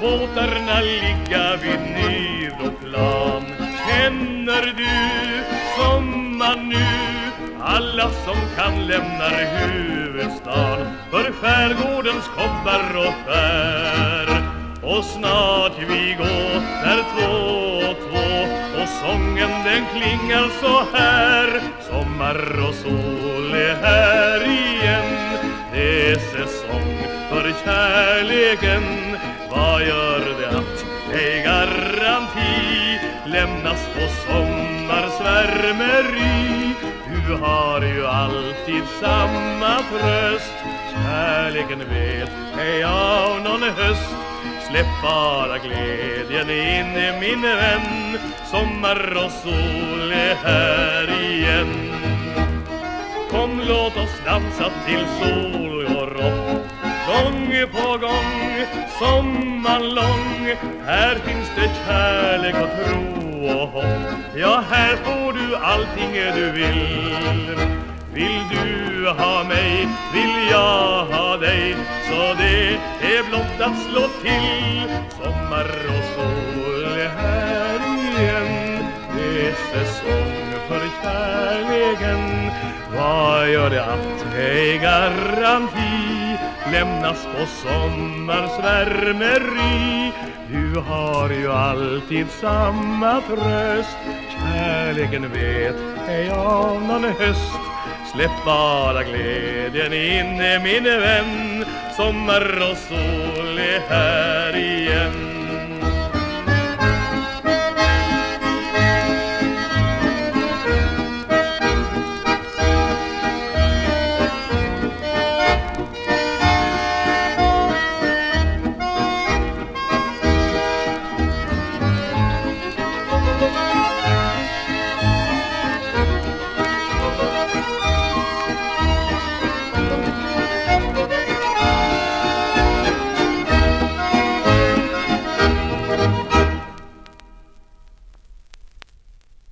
båtarna ligga vid Nidoplan Känner du sommar nu alla som kan lämnar huvudstaden för skärgårdens kobbar och skär? Och snart vi går där två och två och sången den klingar så här. Sommar och sol är här. För kärleken. Vad gör det att ej garanti lämnas på sommarsvärmeri? Du har ju alltid samma tröst. Kärleken vet ej av någon höst. Släpp bara glädjen in min vän. Sommar och sol är här igen. Kom låt oss dansa till sol går upp. Gång på gång, sommaren lång. Här finns det kärlek och tro och hopp. Ja, här får du allting du vill. Vill du ha mig, vill jag ha dig. Så det är blott att slå till. Sommar och sol är här igen. Det är säsong för kärleken. Vad gör det att ej garanti? Lämnas på sommarsvärmeri Du har ju alltid samma tröst. Kärleken vet ej av någon höst. Släpp bara glädjen in min vän. Sommar och sol är här igen.